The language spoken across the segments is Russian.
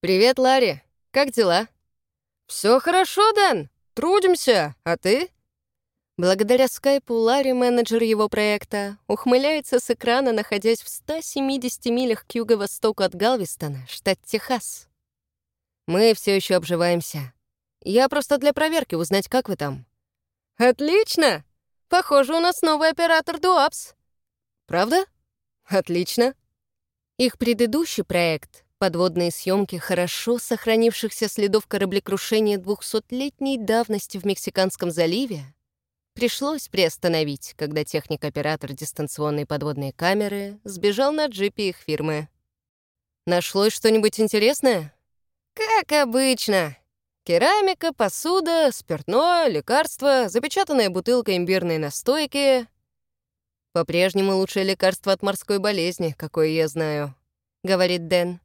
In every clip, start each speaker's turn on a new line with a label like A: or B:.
A: «Привет, Ларри. Как дела?» «Все хорошо, Дэн. Трудимся. А ты?» Благодаря скайпу Ларри, менеджер его проекта, ухмыляется с экрана, находясь в 170 милях к юго-востоку от Галвестона, штат Техас. Мы все еще обживаемся. Я просто для проверки узнать, как вы там. Отлично! Похоже, у нас новый оператор Дуапс. Правда? Отлично. Их предыдущий проект — подводные съемки хорошо сохранившихся следов кораблекрушения 200-летней давности в Мексиканском заливе — Пришлось приостановить, когда техник-оператор дистанционной подводной камеры сбежал на джипе их фирмы. Нашлось что-нибудь интересное? Как обычно. Керамика, посуда, спиртное, лекарства, запечатанная бутылка имбирной настойки. По-прежнему лучшее лекарство от морской болезни, какое я знаю, — говорит Дэн.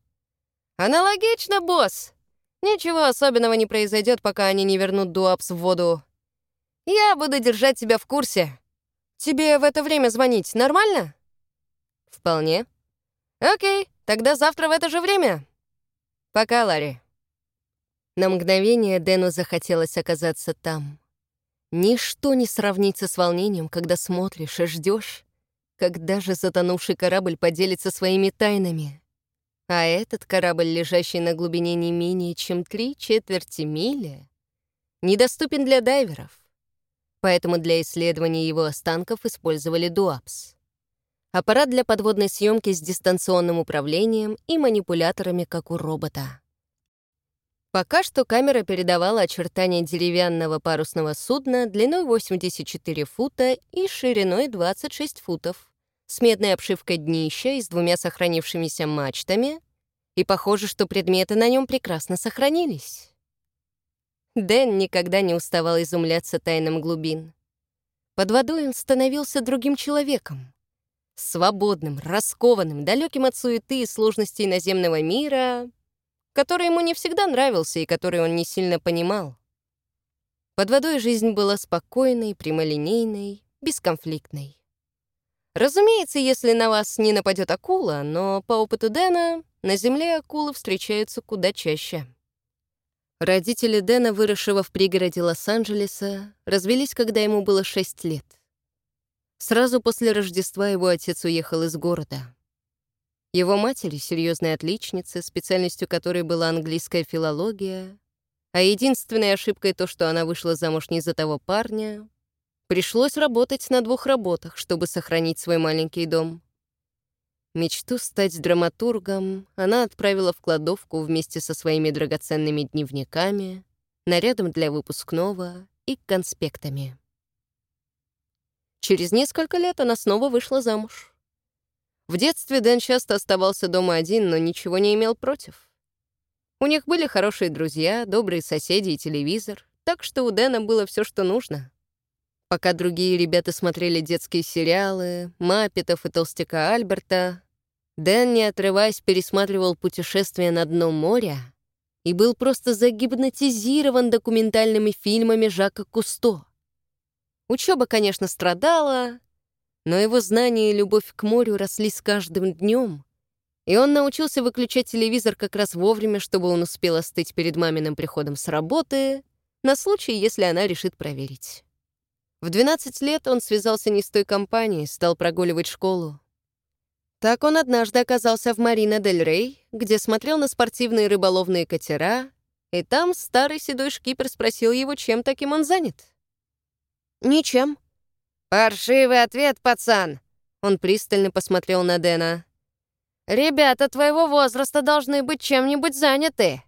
A: Аналогично, босс. Ничего особенного не произойдет, пока они не вернут Дуапс в воду. Я буду держать тебя в курсе. Тебе в это время звонить нормально? Вполне. Окей, тогда завтра в это же время. Пока, Ларри. На мгновение Дэну захотелось оказаться там. Ничто не сравнится с волнением, когда смотришь и ждешь, когда же затонувший корабль поделится своими тайнами. А этот корабль, лежащий на глубине не менее чем три четверти мили, недоступен для дайверов поэтому для исследования его останков использовали ДУАПС. Аппарат для подводной съемки с дистанционным управлением и манипуляторами, как у робота. Пока что камера передавала очертания деревянного парусного судна длиной 84 фута и шириной 26 футов, с медной обшивкой днища и с двумя сохранившимися мачтами, и похоже, что предметы на нем прекрасно сохранились. Дэн никогда не уставал изумляться тайнам глубин. Под водой он становился другим человеком. Свободным, раскованным, далеким от суеты и сложностей наземного мира, который ему не всегда нравился и который он не сильно понимал. Под водой жизнь была спокойной, прямолинейной, бесконфликтной. Разумеется, если на вас не нападет акула, но по опыту Дэна на Земле акулы встречаются куда чаще. Родители Дэна, выросшего в пригороде Лос-Анджелеса, развелись, когда ему было 6 лет. Сразу после Рождества его отец уехал из города. Его матери, серьезной отличницы, специальностью которой была английская филология, а единственной ошибкой то, что она вышла замуж не за того парня, пришлось работать на двух работах, чтобы сохранить свой маленький дом. Мечту стать драматургом она отправила в кладовку вместе со своими драгоценными дневниками, нарядом для выпускного и конспектами. Через несколько лет она снова вышла замуж. В детстве Дэн часто оставался дома один, но ничего не имел против. У них были хорошие друзья, добрые соседи и телевизор, так что у Дэна было все, что нужно. Пока другие ребята смотрели детские сериалы, Маппетов и Толстяка Альберта, Дэн, не отрываясь, пересматривал «Путешествие на дно моря» и был просто загипнотизирован документальными фильмами Жака Кусто. Учеба, конечно, страдала, но его знания и любовь к морю росли с каждым днем, и он научился выключать телевизор как раз вовремя, чтобы он успел остыть перед маминым приходом с работы, на случай, если она решит проверить. В 12 лет он связался не с той компанией, стал прогуливать школу. Так он однажды оказался в Марина-дель-Рей, где смотрел на спортивные рыболовные катера, и там старый седой шкипер спросил его, чем таким он занят. «Ничем». «Паршивый ответ, пацан!» Он пристально посмотрел на Дэна. «Ребята твоего возраста должны быть чем-нибудь заняты».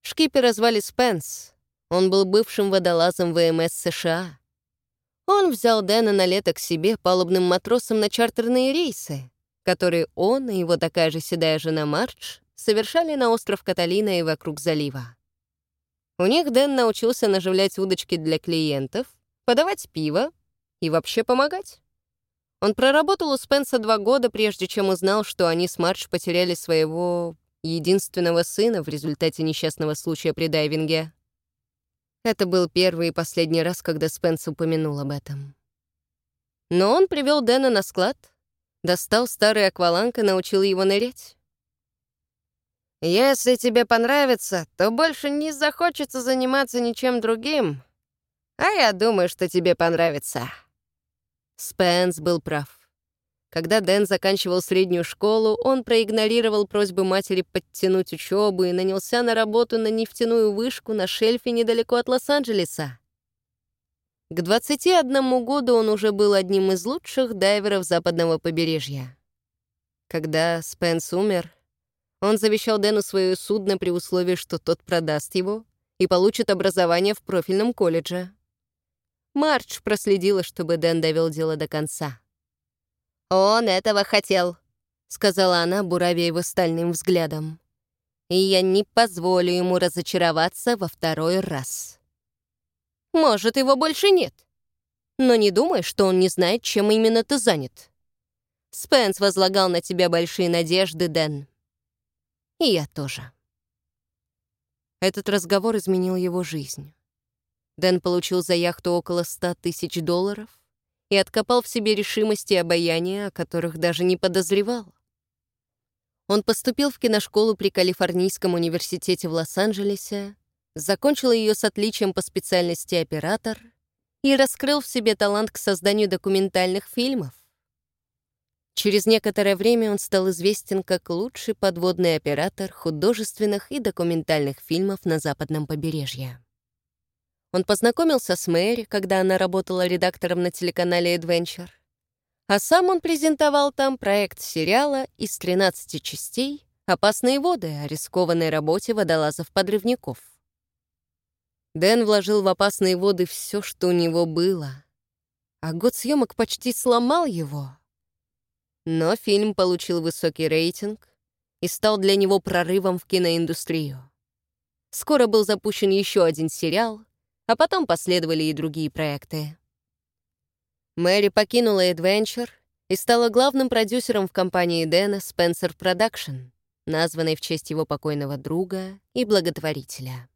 A: Шкипера звали Спенс. Он был бывшим водолазом ВМС США. Он взял Дэна на лето к себе палубным матросом на чартерные рейсы который он и его такая же седая жена Мардж совершали на остров Каталина и вокруг залива. У них Дэн научился наживлять удочки для клиентов, подавать пиво и вообще помогать. Он проработал у Спенса два года, прежде чем узнал, что они с Мардж потеряли своего единственного сына в результате несчастного случая при дайвинге. Это был первый и последний раз, когда Спенс упомянул об этом. Но он привел Дэна на склад — Достал старый акваланг и научил его нырять. Если тебе понравится, то больше не захочется заниматься ничем другим. А я думаю, что тебе понравится». Спенс был прав. Когда Дэн заканчивал среднюю школу, он проигнорировал просьбы матери подтянуть учебу и нанялся на работу на нефтяную вышку на шельфе недалеко от Лос-Анджелеса. К 21 году он уже был одним из лучших дайверов западного побережья. Когда Спенс умер, он завещал Дэну свое судно при условии, что тот продаст его и получит образование в профильном колледже. Марч проследила, чтобы Дэн довел дело до конца. «Он этого хотел», — сказала она, буравя его стальным взглядом. «И я не позволю ему разочароваться во второй раз». «Может, его больше нет. Но не думай, что он не знает, чем именно ты занят. Спенс возлагал на тебя большие надежды, Дэн. И я тоже». Этот разговор изменил его жизнь. Дэн получил за яхту около ста тысяч долларов, и откопал в себе решимости и обаяния, о которых даже не подозревал. Он поступил в киношколу при Калифорнийском университете в Лос-Анджелесе, закончил ее с отличием по специальности оператор и раскрыл в себе талант к созданию документальных фильмов. Через некоторое время он стал известен как лучший подводный оператор художественных и документальных фильмов на западном побережье. Он познакомился с Мэри, когда она работала редактором на телеканале Adventure. А сам он презентовал там проект сериала из 13 частей «Опасные воды» о рискованной работе водолазов-подрывников. Дэн вложил в «Опасные воды» все, что у него было. А год съемок почти сломал его. Но фильм получил высокий рейтинг и стал для него прорывом в киноиндустрию. Скоро был запущен еще один сериал — а потом последовали и другие проекты. Мэри покинула Adventure и стала главным продюсером в компании Дэна Spencer Production, названной в честь его покойного друга и благотворителя.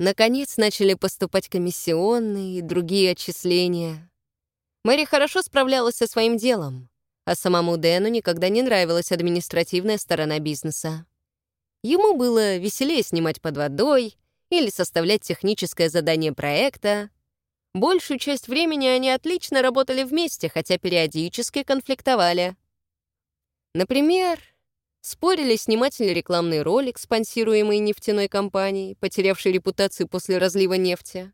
A: Наконец начали поступать комиссионные и другие отчисления. Мэри хорошо справлялась со своим делом, а самому Дэну никогда не нравилась административная сторона бизнеса. Ему было веселее снимать под водой или составлять техническое задание проекта. Большую часть времени они отлично работали вместе, хотя периодически конфликтовали. Например, спорили снимать ли рекламный ролик, спонсируемый нефтяной компанией, потерявшей репутацию после разлива нефти,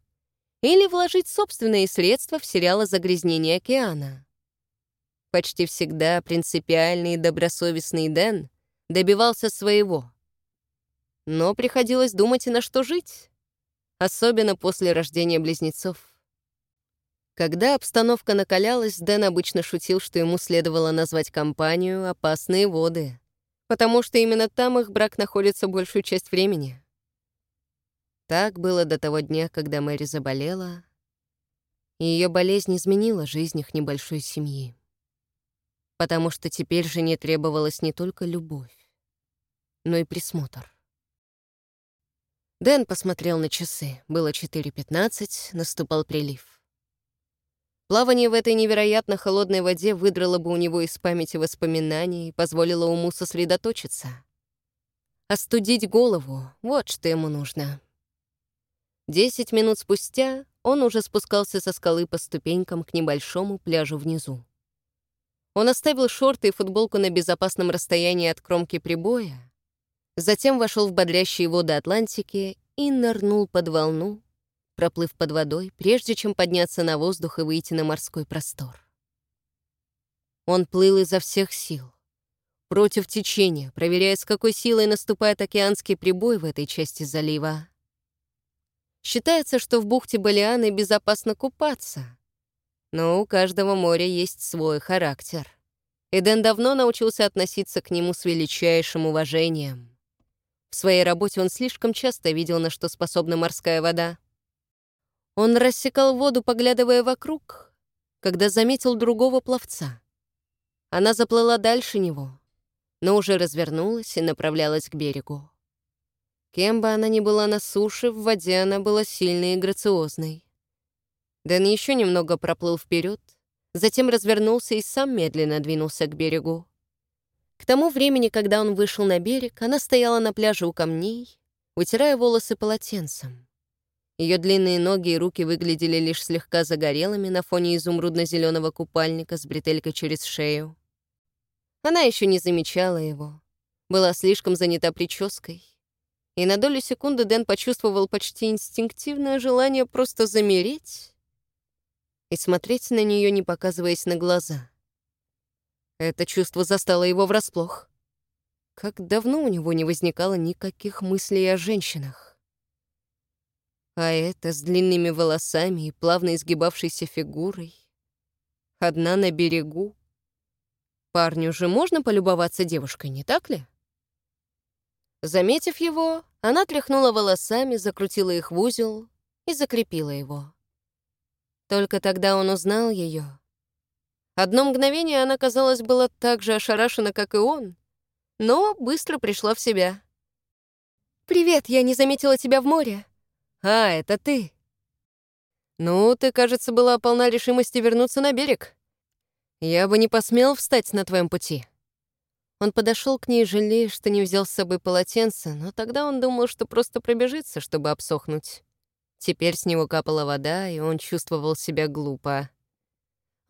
A: или вложить собственные средства в сериал о загрязнении океана. Почти всегда принципиальный и добросовестный Дэн добивался своего — но приходилось думать и на что жить, особенно после рождения близнецов. Когда обстановка накалялась, Дэн обычно шутил, что ему следовало назвать компанию «Опасные воды», потому что именно там их брак находится большую часть времени. Так было до того дня, когда Мэри заболела, и ее болезнь изменила жизнь их небольшой семьи. Потому что теперь же не требовалась не только любовь, но и присмотр. Дэн посмотрел на часы. Было 4.15, наступал прилив. Плавание в этой невероятно холодной воде выдрало бы у него из памяти воспоминаний и позволило уму сосредоточиться. Остудить голову — вот что ему нужно. Десять минут спустя он уже спускался со скалы по ступенькам к небольшому пляжу внизу. Он оставил шорты и футболку на безопасном расстоянии от кромки прибоя, Затем вошел в бодрящие воды Атлантики и нырнул под волну, проплыв под водой, прежде чем подняться на воздух и выйти на морской простор. Он плыл изо всех сил, против течения, проверяя, с какой силой наступает океанский прибой в этой части залива. Считается, что в бухте Балианы безопасно купаться, но у каждого моря есть свой характер. Эден давно научился относиться к нему с величайшим уважением. В своей работе он слишком часто видел, на что способна морская вода. Он рассекал воду, поглядывая вокруг, когда заметил другого пловца. Она заплыла дальше него, но уже развернулась и направлялась к берегу. Кем бы она ни была на суше, в воде она была сильной и грациозной. Дэн еще немного проплыл вперед, затем развернулся и сам медленно двинулся к берегу. К тому времени, когда он вышел на берег, она стояла на пляже у камней, вытирая волосы полотенцем. Ее длинные ноги и руки выглядели лишь слегка загорелыми на фоне изумрудно-зеленого купальника с бретелькой через шею. Она еще не замечала его, была слишком занята прической. И на долю секунды Дэн почувствовал почти инстинктивное желание просто замереть и смотреть на нее, не показываясь на глаза. Это чувство застало его врасплох. Как давно у него не возникало никаких мыслей о женщинах. А это с длинными волосами и плавно изгибавшейся фигурой. Одна на берегу. Парню же можно полюбоваться девушкой, не так ли? Заметив его, она тряхнула волосами, закрутила их в узел и закрепила его. Только тогда он узнал ее. Одно мгновение она, казалось, была так же ошарашена, как и он, но быстро пришла в себя. «Привет, я не заметила тебя в море». «А, это ты». «Ну, ты, кажется, была полна решимости вернуться на берег. Я бы не посмел встать на твоем пути». Он подошел к ней, жалея, что не взял с собой полотенце, но тогда он думал, что просто пробежится, чтобы обсохнуть. Теперь с него капала вода, и он чувствовал себя глупо.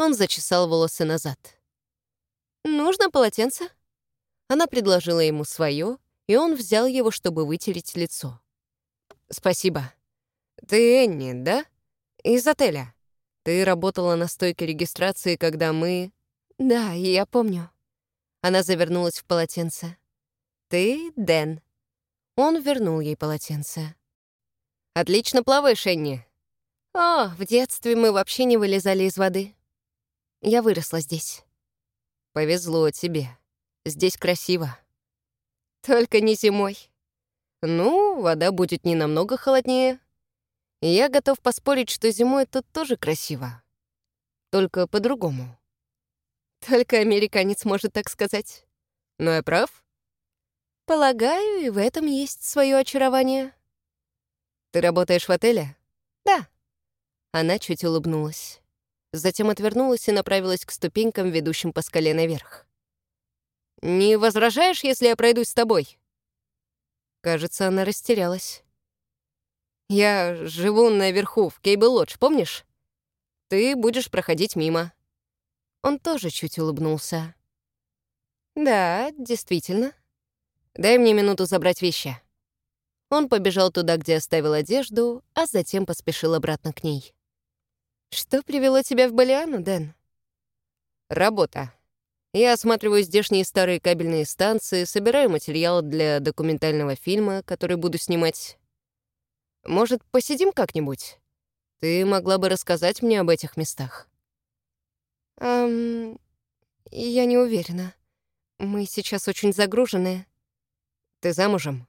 A: Он зачесал волосы назад. «Нужно полотенце?» Она предложила ему свое, и он взял его, чтобы вытереть лицо. «Спасибо. Ты Энни, да? Из отеля. Ты работала на стойке регистрации, когда мы...» «Да, я помню». Она завернулась в полотенце. «Ты Дэн». Он вернул ей полотенце. «Отлично плаваешь, Энни». «О, в детстве мы вообще не вылезали из воды. Я выросла здесь». «Повезло тебе. Здесь красиво». «Только не зимой». «Ну, вода будет не намного холоднее. Я готов поспорить, что зимой тут тоже красиво. Только по-другому». Только американец может так сказать. Но я прав? Полагаю, и в этом есть свое очарование. Ты работаешь в отеле? Да. Она чуть улыбнулась. Затем отвернулась и направилась к ступенькам, ведущим по скале наверх. «Не возражаешь, если я пройдусь с тобой?» Кажется, она растерялась. «Я живу наверху, в Кейбл-Лодж, помнишь? Ты будешь проходить мимо. Он тоже чуть улыбнулся. «Да, действительно. Дай мне минуту забрать вещи». Он побежал туда, где оставил одежду, а затем поспешил обратно к ней. «Что привело тебя в Балиану, Дэн?» «Работа. Я осматриваю здешние старые кабельные станции, собираю материал для документального фильма, который буду снимать. Может, посидим как-нибудь? Ты могла бы рассказать мне об этих местах?» Эм, я не уверена. Мы сейчас очень загружены. Ты замужем?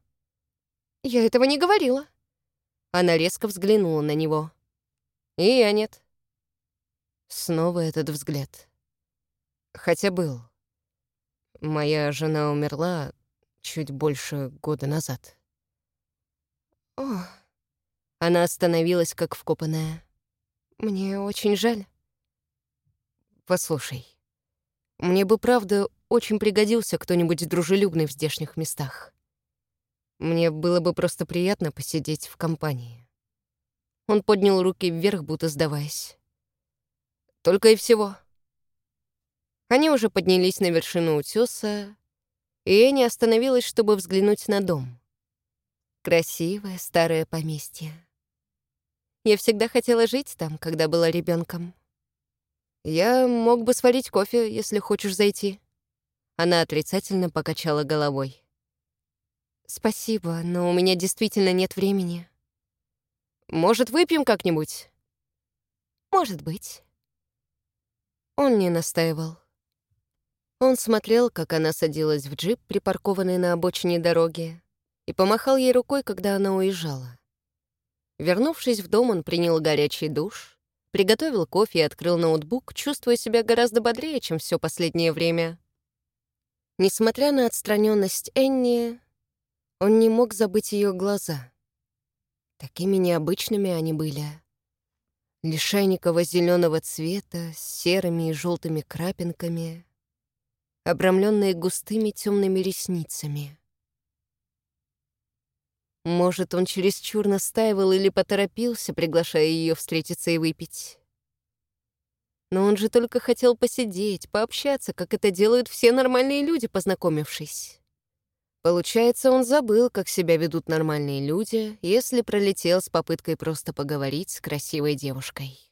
A: Я этого не говорила. Она резко взглянула на него. И я нет. Снова этот взгляд. Хотя был. Моя жена умерла чуть больше года назад. О, она остановилась как вкопанная. Мне очень жаль. Послушай, мне бы, правда, очень пригодился кто-нибудь дружелюбный в здешних местах. Мне было бы просто приятно посидеть в компании. Он поднял руки вверх, будто сдаваясь. Только и всего. Они уже поднялись на вершину утеса, и Энни остановилась, чтобы взглянуть на дом. Красивое старое поместье. Я всегда хотела жить там, когда была ребенком. «Я мог бы сварить кофе, если хочешь зайти». Она отрицательно покачала головой. «Спасибо, но у меня действительно нет времени». «Может, выпьем как-нибудь?» «Может быть». Он не настаивал. Он смотрел, как она садилась в джип, припаркованный на обочине дороги, и помахал ей рукой, когда она уезжала. Вернувшись в дом, он принял горячий душ, приготовил кофе и открыл ноутбук, чувствуя себя гораздо бодрее, чем все последнее время. Несмотря на отстраненность Энни, он не мог забыть ее глаза. Такими необычными они были. Лишайниково зеленого цвета с серыми и желтыми крапинками. обрамленные густыми темными ресницами. Может, он чересчур настаивал или поторопился, приглашая ее встретиться и выпить. Но он же только хотел посидеть, пообщаться, как это делают все нормальные люди, познакомившись. Получается, он забыл, как себя ведут нормальные люди, если пролетел с попыткой просто поговорить с красивой девушкой.